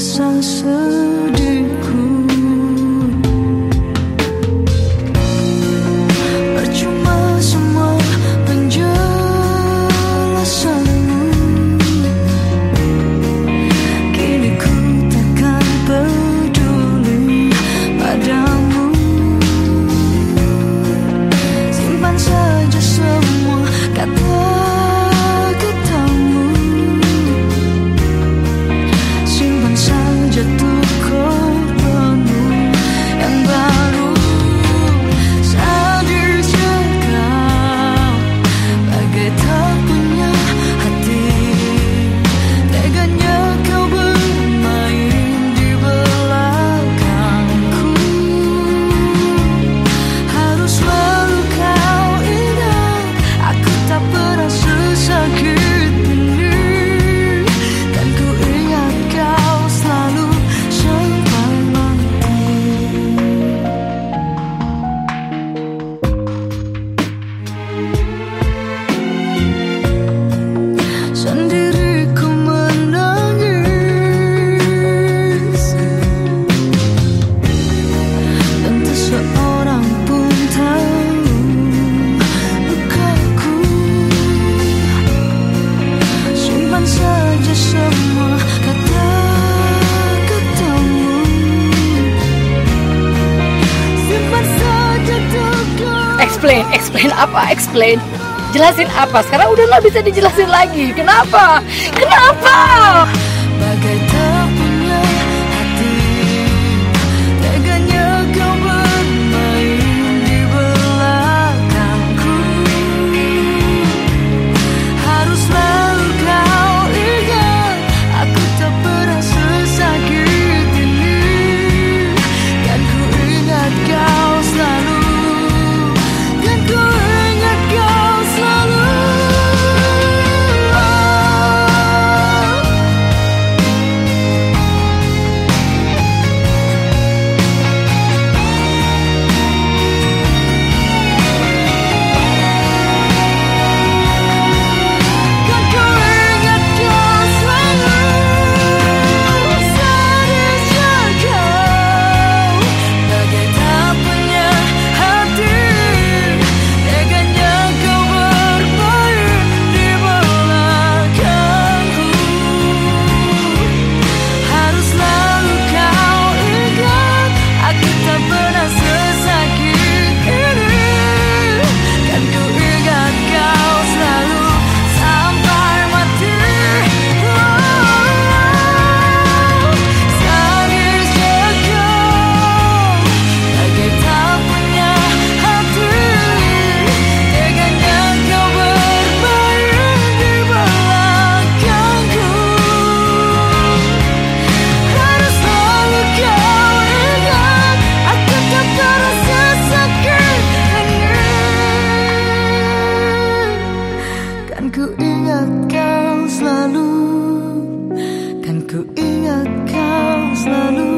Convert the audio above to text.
相识。Explain explain apa explain. Jelasin apa? Sekarang udah nggak bisa dijelasin lagi. Kenapa? Kenapa selalu Kan ku ingat kau selalu.